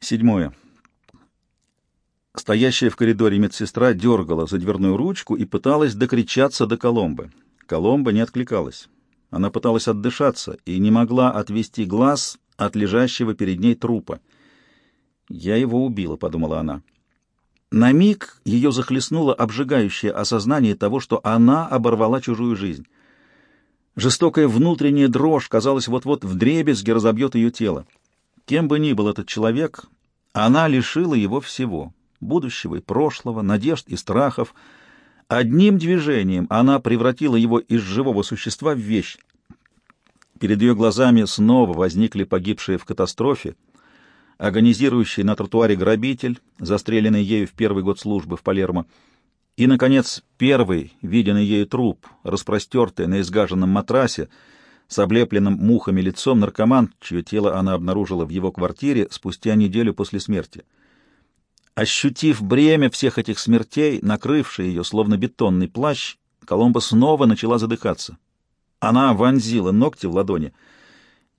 Седьмое. Стоящая в коридоре медсестра дергала за дверную ручку и пыталась докричаться до Коломбы. Коломба не откликалась. Она пыталась отдышаться и не могла отвести глаз от лежащего перед ней трупа. «Я его убила», — подумала она. На миг ее захлестнуло обжигающее осознание того, что она оборвала чужую жизнь. Жестокая внутренняя дрожь, казалось, вот-вот вдребезги разобьет ее тело. Кем бы ни был этот человек, она лишила его всего — будущего и прошлого, надежд и страхов. Одним движением она превратила его из живого существа в вещь. Перед ее глазами снова возникли погибшие в катастрофе, агонизирующий на тротуаре грабитель, застреленный ею в первый год службы в Палермо, и, наконец, первый, виденный ею труп, распростертый на изгаженном матрасе, с облепленным мухами лицом наркоман, чье тело она обнаружила в его квартире спустя неделю после смерти. Ощутив бремя всех этих смертей, накрывший ее, словно бетонный плащ, Коломба снова начала задыхаться. Она вонзила ногти в ладони.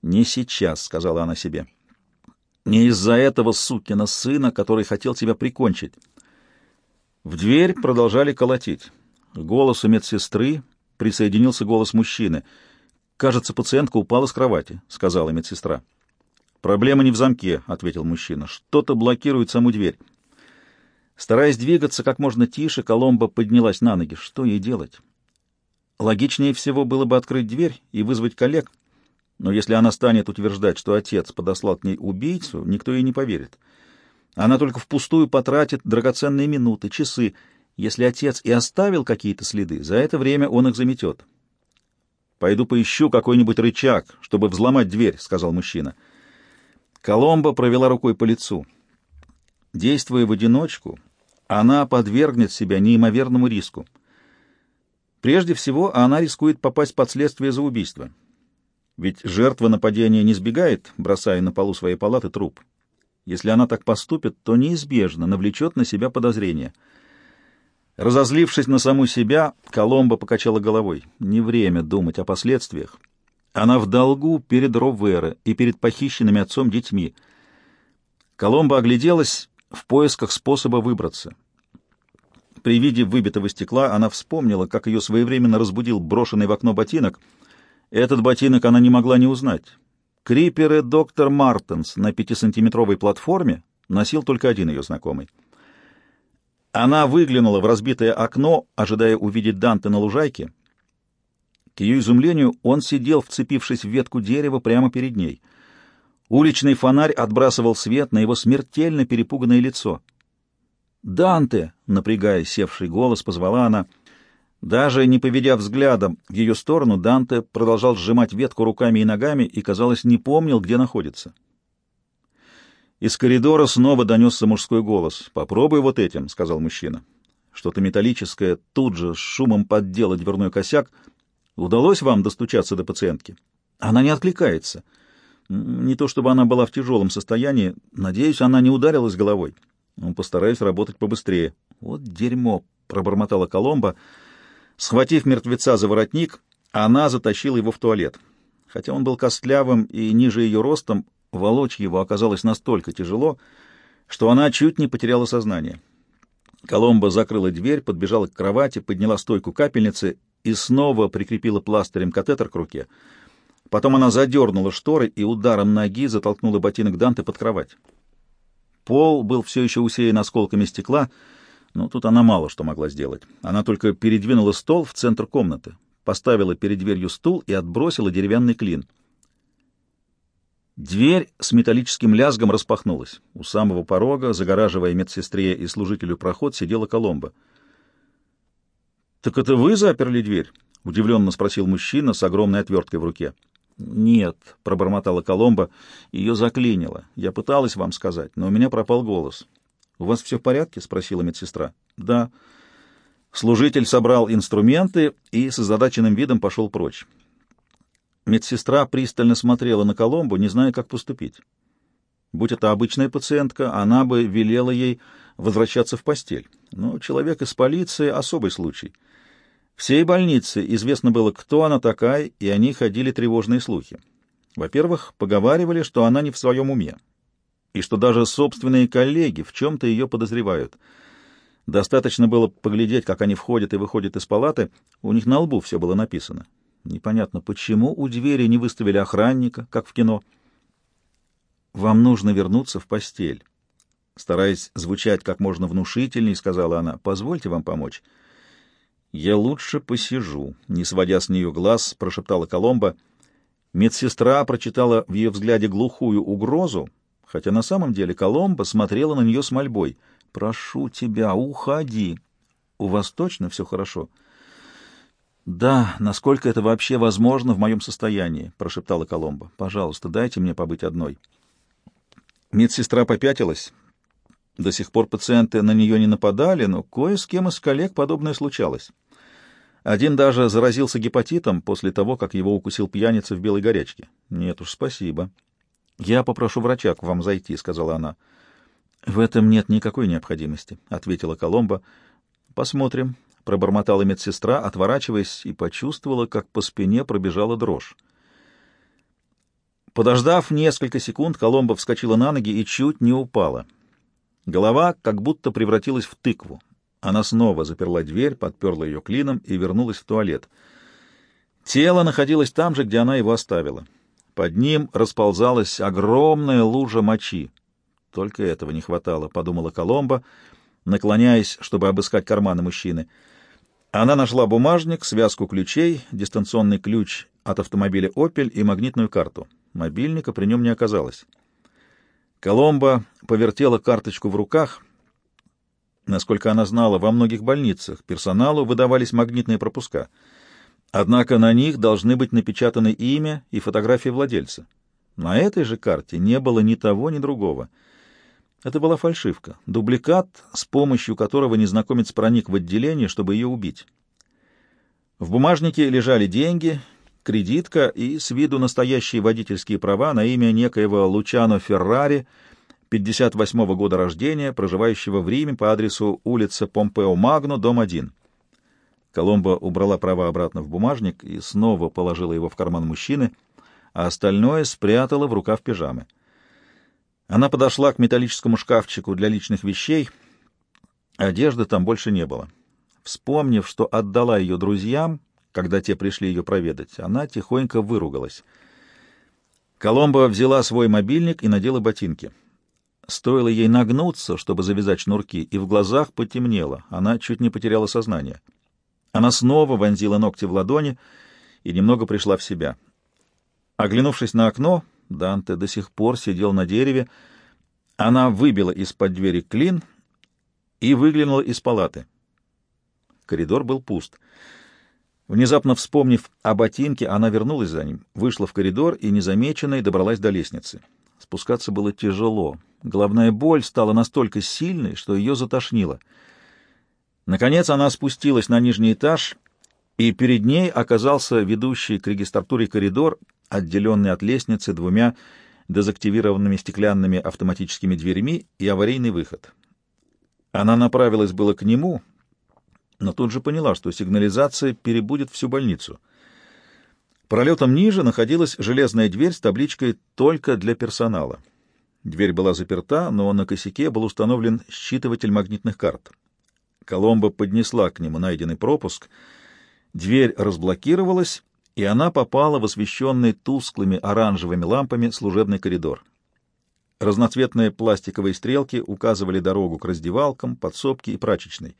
«Не сейчас», — сказала она себе. «Не из-за этого сукина сына, который хотел тебя прикончить». В дверь продолжали колотить. К голосу медсестры присоединился голос мужчины — «Кажется, пациентка упала с кровати», — сказала медсестра. «Проблема не в замке», — ответил мужчина. «Что-то блокирует саму дверь». Стараясь двигаться как можно тише, Коломба поднялась на ноги. Что ей делать? Логичнее всего было бы открыть дверь и вызвать коллег. Но если она станет утверждать, что отец подослал к ней убийцу, никто ей не поверит. Она только впустую потратит драгоценные минуты, часы. Если отец и оставил какие-то следы, за это время он их заметет. Пойду поищу какой-нибудь рычаг, чтобы взломать дверь, — сказал мужчина. Коломба провела рукой по лицу. Действуя в одиночку, она подвергнет себя неимоверному риску. Прежде всего, она рискует попасть под следствие за убийство. Ведь жертва нападения не сбегает, бросая на полу своей палаты труп. Если она так поступит, то неизбежно навлечет на себя подозрения — Разозлившись на саму себя, Коломба покачала головой. Не время думать о последствиях. Она в долгу перед Ровера и перед похищенными отцом детьми. Коломба огляделась в поисках способа выбраться. При виде выбитого стекла она вспомнила, как ее своевременно разбудил брошенный в окно ботинок. Этот ботинок она не могла не узнать. Криперы доктор Мартенс на пятисантиметровой платформе носил только один ее знакомый. Она выглянула в разбитое окно, ожидая увидеть Данте на лужайке. К ее изумлению он сидел, вцепившись в ветку дерева прямо перед ней. Уличный фонарь отбрасывал свет на его смертельно перепуганное лицо. «Данте!» — напрягая севший голос, позвала она. Даже не поведя взглядом в ее сторону, Данте продолжал сжимать ветку руками и ногами и, казалось, не помнил, где находится. Из коридора снова донесся мужской голос. «Попробуй вот этим», — сказал мужчина. Что-то металлическое тут же с шумом поддело дверной косяк. «Удалось вам достучаться до пациентки?» «Она не откликается. Не то чтобы она была в тяжелом состоянии. Надеюсь, она не ударилась головой. Ну, постараюсь работать побыстрее». «Вот дерьмо!» — пробормотала Коломба. Схватив мертвеца за воротник, она затащила его в туалет. Хотя он был костлявым и ниже ее ростом, Волочь его оказалось настолько тяжело, что она чуть не потеряла сознание. Коломба закрыла дверь, подбежала к кровати, подняла стойку капельницы и снова прикрепила пластырем катетер к руке. Потом она задернула шторы и ударом ноги затолкнула ботинок Данте под кровать. Пол был все еще усеян осколками стекла, но тут она мало что могла сделать. Она только передвинула стол в центр комнаты, поставила перед дверью стул и отбросила деревянный клин — Дверь с металлическим лязгом распахнулась. У самого порога, загораживая медсестре и служителю проход, сидела Коломба. «Так это вы заперли дверь?» — удивленно спросил мужчина с огромной отверткой в руке. «Нет», — пробормотала Коломба, — «ее заклинило. Я пыталась вам сказать, но у меня пропал голос». «У вас все в порядке?» — спросила медсестра. «Да». Служитель собрал инструменты и с озадаченным видом пошел прочь. Медсестра пристально смотрела на Коломбу, не зная, как поступить. Будь это обычная пациентка, она бы велела ей возвращаться в постель. Но человек из полиции — особый случай. Всей больнице известно было, кто она такая, и они ходили тревожные слухи. Во-первых, поговаривали, что она не в своем уме. и что даже собственные коллеги в чем-то ее подозревают. Достаточно было поглядеть, как они входят и выходят из палаты, у них на лбу все было написано. Непонятно, почему у двери не выставили охранника, как в кино. «Вам нужно вернуться в постель». Стараясь звучать как можно внушительней, сказала она, «Позвольте вам помочь». «Я лучше посижу», — не сводя с нее глаз, прошептала Коломба. Медсестра прочитала в ее взгляде глухую угрозу, хотя на самом деле Коломба смотрела на нее с мольбой. «Прошу тебя, уходи. У вас точно все хорошо?» «Да, насколько это вообще возможно в моем состоянии», — прошептала Коломба. «Пожалуйста, дайте мне побыть одной». Медсестра попятилась. До сих пор пациенты на нее не нападали, но кое с кем из коллег подобное случалось. Один даже заразился гепатитом после того, как его укусил пьяница в белой горячке. «Нет уж, спасибо». «Я попрошу врача к вам зайти», — сказала она. «В этом нет никакой необходимости», — ответила Коломба. «Посмотрим», — пробормотала медсестра, отворачиваясь, и почувствовала, как по спине пробежала дрожь. Подождав несколько секунд, Коломба вскочила на ноги и чуть не упала. Голова как будто превратилась в тыкву. Она снова заперла дверь, подперла ее клином и вернулась в туалет. Тело находилось там же, где она его оставила. Под ним расползалась огромная лужа мочи. Только этого не хватало, — подумала Коломба, наклоняясь, чтобы обыскать карманы мужчины. Она нашла бумажник, связку ключей, дистанционный ключ от автомобиля «Опель» и магнитную карту. Мобильника при нем не оказалось. Коломба повертела карточку в руках. Насколько она знала, во многих больницах персоналу выдавались магнитные пропуска. Однако на них должны быть напечатаны имя и фотография владельца. На этой же карте не было ни того, ни другого. Это была фальшивка, дубликат, с помощью которого незнакомец проник в отделение, чтобы ее убить. В бумажнике лежали деньги, кредитка и с виду настоящие водительские права на имя некоего Лучано Феррари, 58 -го года рождения, проживающего в Риме по адресу улица Помпео Магно, дом 1. Коломбо убрала права обратно в бумажник и снова положила его в карман мужчины, а остальное спрятала в рукав пижамы. Она подошла к металлическому шкафчику для личных вещей. Одежды там больше не было. Вспомнив, что отдала ее друзьям, когда те пришли ее проведать, она тихонько выругалась. Коломбо взяла свой мобильник и надела ботинки. Стоило ей нагнуться, чтобы завязать шнурки, и в глазах потемнело. Она чуть не потеряла сознание. Она снова вонзила ногти в ладони и немного пришла в себя. Оглянувшись на окно, Данте до сих пор сидел на дереве. Она выбила из-под двери клин и выглянула из палаты. Коридор был пуст. Внезапно вспомнив о ботинке, она вернулась за ним, вышла в коридор и незамеченной добралась до лестницы. Спускаться было тяжело. Головная боль стала настолько сильной, что ее затошнило. Наконец она спустилась на нижний этаж, и перед ней оказался ведущий к регистратуре коридор, отделенный от лестницы двумя дезактивированными стеклянными автоматическими дверями и аварийный выход. Она направилась было к нему — но тут же поняла, что сигнализация перебудет всю больницу. Пролетом ниже находилась железная дверь с табличкой «Только для персонала». Дверь была заперта, но на косяке был установлен считыватель магнитных карт. Коломба поднесла к нему найденный пропуск. Дверь разблокировалась, и она попала в освещенный тусклыми оранжевыми лампами служебный коридор. Разноцветные пластиковые стрелки указывали дорогу к раздевалкам, подсобке и прачечной.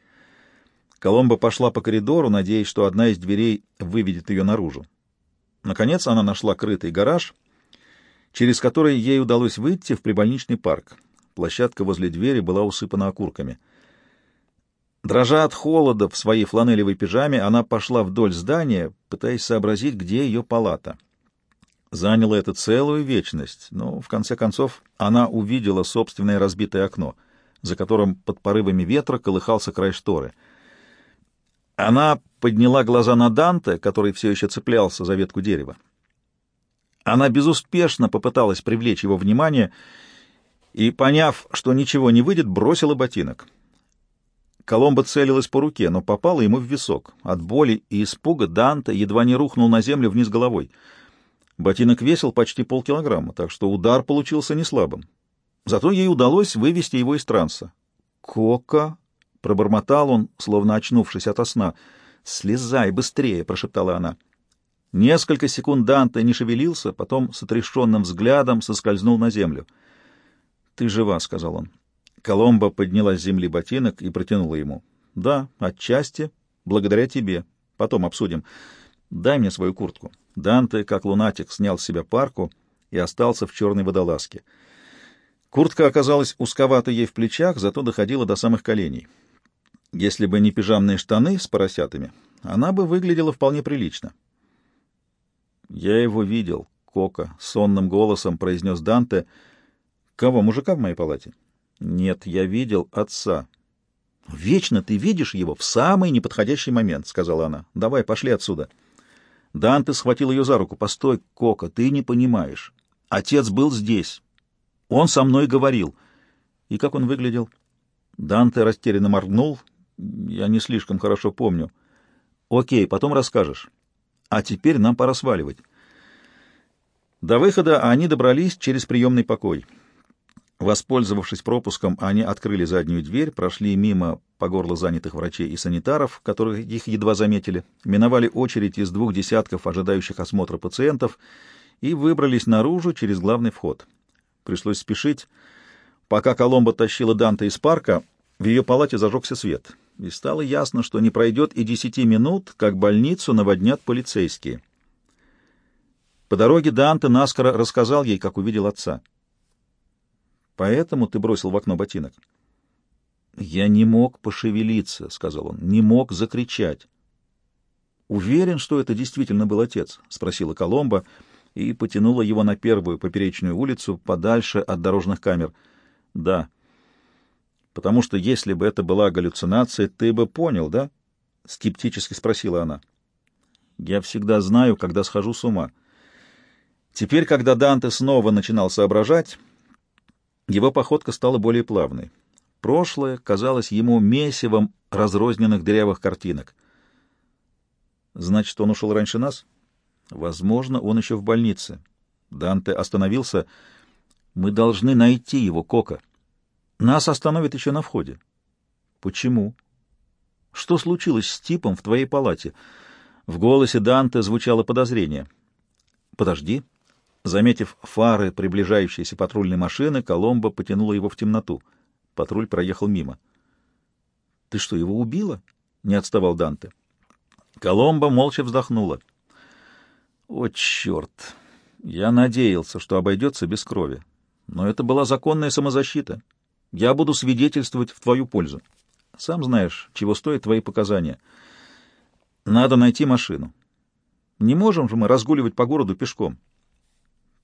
Коломба пошла по коридору, надеясь, что одна из дверей выведет ее наружу. Наконец она нашла крытый гараж, через который ей удалось выйти в прибольничный парк. Площадка возле двери была усыпана окурками. Дрожа от холода в своей фланелевой пижаме, она пошла вдоль здания, пытаясь сообразить, где ее палата. Заняло это целую вечность, но, в конце концов, она увидела собственное разбитое окно, за которым под порывами ветра колыхался край шторы — она подняла глаза на Данте, который все еще цеплялся за ветку дерева. Она безуспешно попыталась привлечь его внимание и, поняв, что ничего не выйдет, бросила ботинок. Коломба целилась по руке, но попала ему в висок. От боли и испуга Данте едва не рухнул на землю вниз головой. Ботинок весил почти полкилограмма, так что удар получился не слабым. Зато ей удалось вывести его из транса. «Кока!» — пробормотал он, словно очнувшись ото сна. «Слезай быстрее!» — прошептала она. Несколько секунд Данте не шевелился, потом с отрешенным взглядом соскользнул на землю. «Ты жива», — сказал он. Коломба подняла с земли ботинок и протянула ему. «Да, отчасти, благодаря тебе. Потом обсудим. Дай мне свою куртку». Данте, как лунатик, снял с себя парку и остался в черной водолазке. Куртка оказалась узковата ей в плечах, зато доходила до самых коленей. Если бы не пижамные штаны с поросятами, она бы выглядела вполне прилично. «Я его видел», — Кока сонным голосом произнес Данте. «Кого, мужика в моей палате?» «Нет, я видел отца». «Вечно ты видишь его в самый неподходящий момент», — сказала она. «Давай, пошли отсюда». Данте схватил ее за руку. «Постой, Кока, ты не понимаешь. Отец был здесь. Он со мной говорил. И как он выглядел? Данте растерянно моргнул. Я не слишком хорошо помню. Окей, потом расскажешь. А теперь нам пора сваливать. До выхода они добрались через приемный покой. Воспользовавшись пропуском, они открыли заднюю дверь, прошли мимо по горло занятых врачей и санитаров, которых их едва заметили, миновали очередь из двух десятков ожидающих осмотра пациентов и выбрались наружу через главный вход. Пришлось спешить. Пока Коломбо тащила Данте из парка, в ее палате зажегся свет, и стало ясно, что не пройдет и десяти минут, как больницу наводнят полицейские. По дороге Данте наскоро рассказал ей, как увидел отца. «Поэтому ты бросил в окно ботинок?» «Я не мог пошевелиться», — сказал он, — «не мог закричать». «Уверен, что это действительно был отец?» — спросила Коломба и потянула его на первую поперечную улицу, подальше от дорожных камер. «Да». «Потому что если бы это была галлюцинация, ты бы понял, да?» — скептически спросила она. «Я всегда знаю, когда схожу с ума». Теперь, когда Данте снова начинал соображать, его походка стала более плавной. Прошлое казалось ему месивом разрозненных дырявых картинок. «Значит, он ушел раньше нас?» Возможно, он еще в больнице. Данте остановился. Мы должны найти его, Кока. Нас остановят еще на входе. Почему? Что случилось с типом в твоей палате? В голосе Данте звучало подозрение. Подожди. Заметив фары приближающейся патрульной машины, Коломбо потянула его в темноту. Патруль проехал мимо. Ты что, его убила? Не отставал Данте. Коломбо молча вздохнула. О, черт! Я надеялся, что обойдется без крови. Но это была законная самозащита. Я буду свидетельствовать в твою пользу. Сам знаешь, чего стоят твои показания. Надо найти машину. Не можем же мы разгуливать по городу пешком.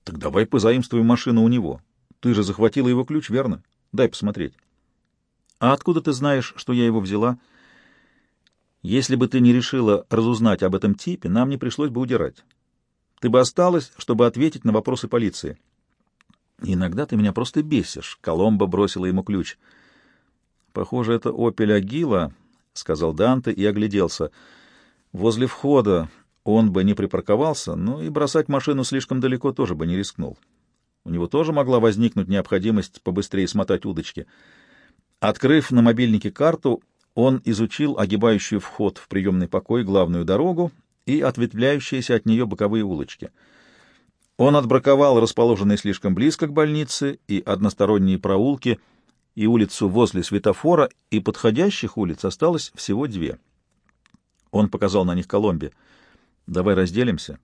Так давай позаимствуем машину у него. Ты же захватила его ключ, верно? Дай посмотреть. А откуда ты знаешь, что я его взяла? Если бы ты не решила разузнать об этом типе, нам не пришлось бы удирать. Ты бы осталась, чтобы ответить на вопросы полиции. Иногда ты меня просто бесишь. Коломбо бросила ему ключ. Похоже, это «Опель Агила», — сказал Данте и огляделся. Возле входа он бы не припарковался, но и бросать машину слишком далеко тоже бы не рискнул. У него тоже могла возникнуть необходимость побыстрее смотать удочки. Открыв на мобильнике карту, он изучил огибающую вход в приемный покой главную дорогу и ответвляющиеся от нее боковые улочки. Он отбраковал расположенные слишком близко к больнице и односторонние проулки, и улицу возле светофора, и подходящих улиц осталось всего две. Он показал на них Коломбе. «Давай разделимся.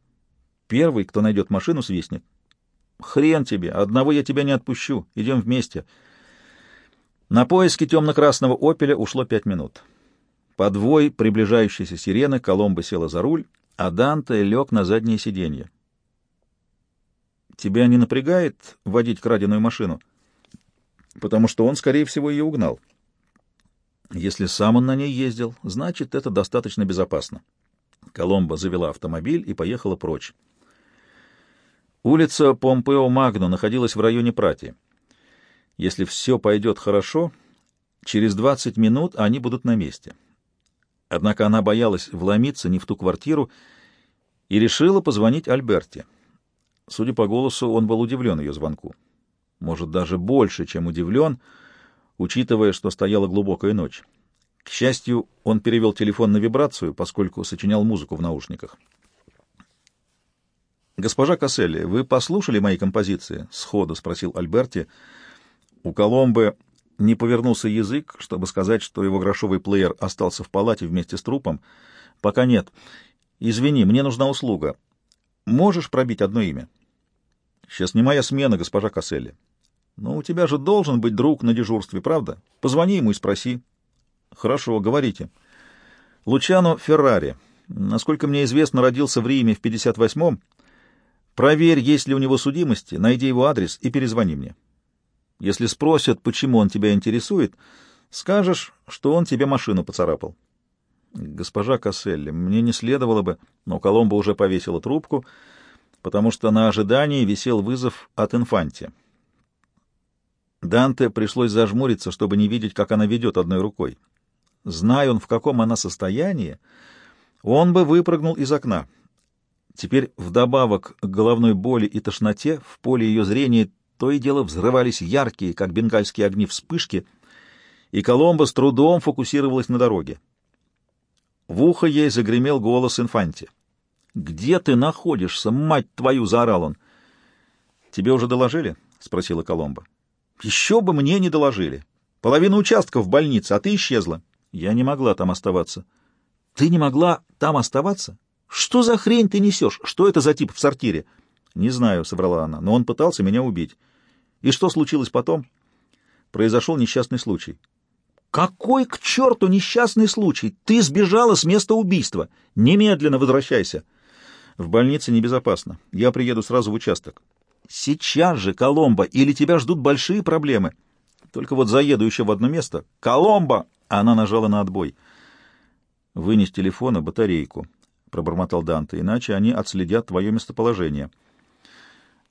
Первый, кто найдет машину, свистнет. Хрен тебе, одного я тебя не отпущу. Идем вместе». На поиски темно-красного «Опеля» ушло пять минут. Подвой приближающейся сирены Коломбо села за руль, а Данте лег на заднее сиденье. «Тебя не напрягает водить краденую машину?» «Потому что он, скорее всего, ее угнал». «Если сам он на ней ездил, значит, это достаточно безопасно». Коломбо завела автомобиль и поехала прочь. Улица Помпео Магно находилась в районе Прати. Если все пойдет хорошо, через 20 минут они будут на месте. Однако она боялась вломиться не в ту квартиру и решила позвонить Альберте. Судя по голосу, он был удивлен ее звонку. может, даже больше, чем удивлен, учитывая, что стояла глубокая ночь. К счастью, он перевел телефон на вибрацию, поскольку сочинял музыку в наушниках. «Госпожа Касселли, вы послушали мои композиции?» — сходу спросил Альберти. У Коломбы не повернулся язык, чтобы сказать, что его грошовый плеер остался в палате вместе с трупом. «Пока нет. Извини, мне нужна услуга. Можешь пробить одно имя?» «Сейчас не моя смена, госпожа Касселли». «Ну, у тебя же должен быть друг на дежурстве, правда? Позвони ему и спроси». «Хорошо, говорите». «Лучано Феррари. Насколько мне известно, родился в Риме в 58-м. Проверь, есть ли у него судимости, найди его адрес и перезвони мне. Если спросят, почему он тебя интересует, скажешь, что он тебе машину поцарапал. Госпожа Касселли, мне не следовало бы, но Коломбо уже повесила трубку, потому что на ожидании висел вызов от инфанти. Данте пришлось зажмуриться, чтобы не видеть, как она ведет одной рукой. Зная он, в каком она состоянии, он бы выпрыгнул из окна. Теперь вдобавок к головной боли и тошноте в поле ее зрения то и дело взрывались яркие, как бенгальские огни, вспышки, и Коломбо с трудом фокусировалась на дороге. В ухо ей загремел голос инфанти. «Где ты находишься, мать твою?» — заорал он. «Тебе уже доложили?» — спросила Коломбо. «Еще бы мне не доложили. Половина участка в больнице, а ты исчезла». «Я не могла там оставаться». «Ты не могла там оставаться? Что за хрень ты несешь? Что это за тип в сортире?» «Не знаю», — соврала она, — «но он пытался меня убить». И что случилось потом? Произошел несчастный случай. Какой к черту несчастный случай? Ты сбежала с места убийства. Немедленно возвращайся. В больнице небезопасно. Я приеду сразу в участок. Сейчас же, Коломбо, или тебя ждут большие проблемы. Только вот заеду еще в одно место. Коломбо! Она нажала на отбой. Вынес телефона батарейку, пробормотал Данте, иначе они отследят твое местоположение.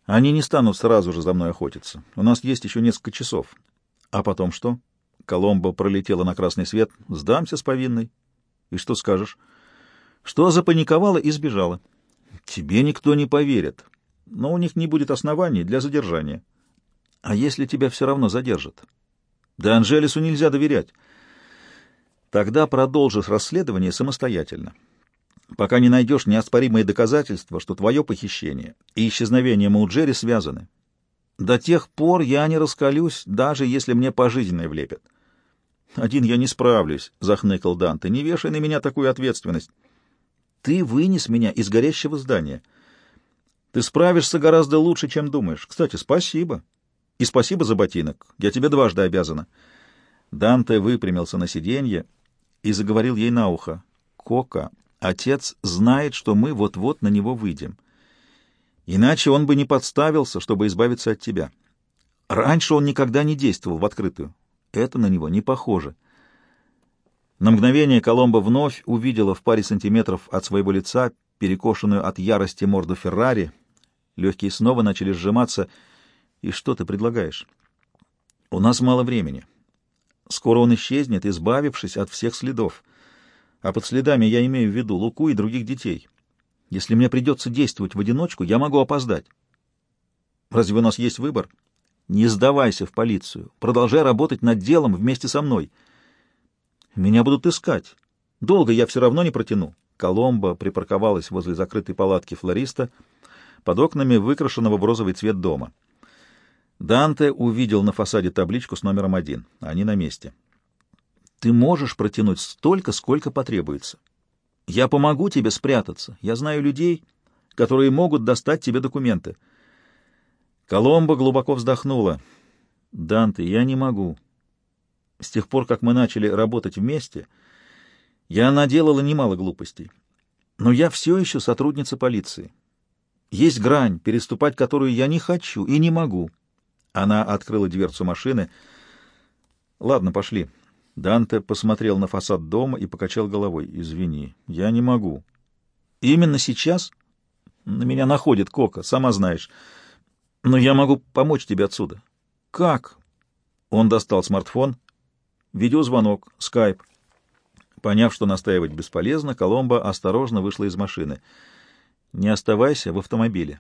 Они не станут сразу же за мной охотиться. У нас есть еще несколько часов. А потом что? Коломбо пролетела на красный свет. Сдамся с повинной. И что скажешь? Что запаниковала и сбежала. Тебе никто не поверит. Но у них не будет оснований для задержания. А если тебя все равно задержат? Да Анжелесу нельзя доверять. Тогда продолжишь расследование самостоятельно пока не найдешь неоспоримые доказательства, что твое похищение и исчезновение Мауджери связаны. До тех пор я не раскалюсь, даже если мне пожизненное влепят. Один я не справлюсь, — захныкал Данте. Не вешай на меня такую ответственность. Ты вынес меня из горящего здания. Ты справишься гораздо лучше, чем думаешь. Кстати, спасибо. И спасибо за ботинок. Я тебе дважды обязана. Данте выпрямился на сиденье и заговорил ей на ухо. Кока, Отец знает, что мы вот-вот на него выйдем. Иначе он бы не подставился, чтобы избавиться от тебя. Раньше он никогда не действовал в открытую. Это на него не похоже. На мгновение Коломбо вновь увидела в паре сантиметров от своего лица перекошенную от ярости морду Феррари. Легкие снова начали сжиматься. «И что ты предлагаешь?» «У нас мало времени. Скоро он исчезнет, избавившись от всех следов» а под следами я имею в виду Луку и других детей. Если мне придется действовать в одиночку, я могу опоздать. Разве у нас есть выбор? Не сдавайся в полицию. Продолжай работать над делом вместе со мной. Меня будут искать. Долго я все равно не протяну. Коломба припарковалась возле закрытой палатки флориста под окнами выкрашенного в розовый цвет дома. Данте увидел на фасаде табличку с номером один. Они на месте. Ты можешь протянуть столько, сколько потребуется. Я помогу тебе спрятаться. Я знаю людей, которые могут достать тебе документы. Коломба глубоко вздохнула. Данте, я не могу. С тех пор, как мы начали работать вместе, я наделала немало глупостей. Но я все еще сотрудница полиции. Есть грань, переступать которую я не хочу и не могу. Она открыла дверцу машины. Ладно, пошли. Данте посмотрел на фасад дома и покачал головой. «Извини, я не могу». «Именно сейчас?» «На меня находит Кока, сама знаешь. Но я могу помочь тебе отсюда». «Как?» Он достал смартфон. Видеозвонок, скайп. Поняв, что настаивать бесполезно, Коломбо осторожно вышла из машины. «Не оставайся в автомобиле.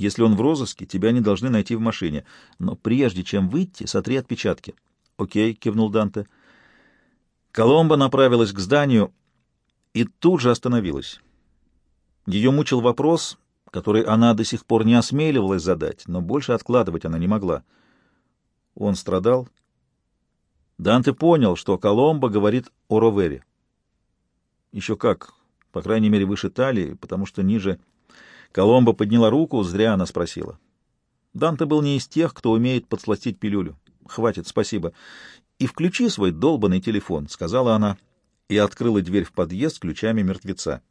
Если он в розыске, тебя не должны найти в машине. Но прежде чем выйти, сотри отпечатки. «Окей», — кивнул Данте. Коломба направилась к зданию и тут же остановилась. Ее мучил вопрос, который она до сих пор не осмеливалась задать, но больше откладывать она не могла. Он страдал. Данте понял, что Коломба говорит о Ровере. Еще как, по крайней мере, выше талии, потому что ниже... Коломба подняла руку, зря она спросила. Данте был не из тех, кто умеет подсластить пилюлю. «Хватит, спасибо. И включи свой долбанный телефон», — сказала она и открыла дверь в подъезд ключами мертвеца.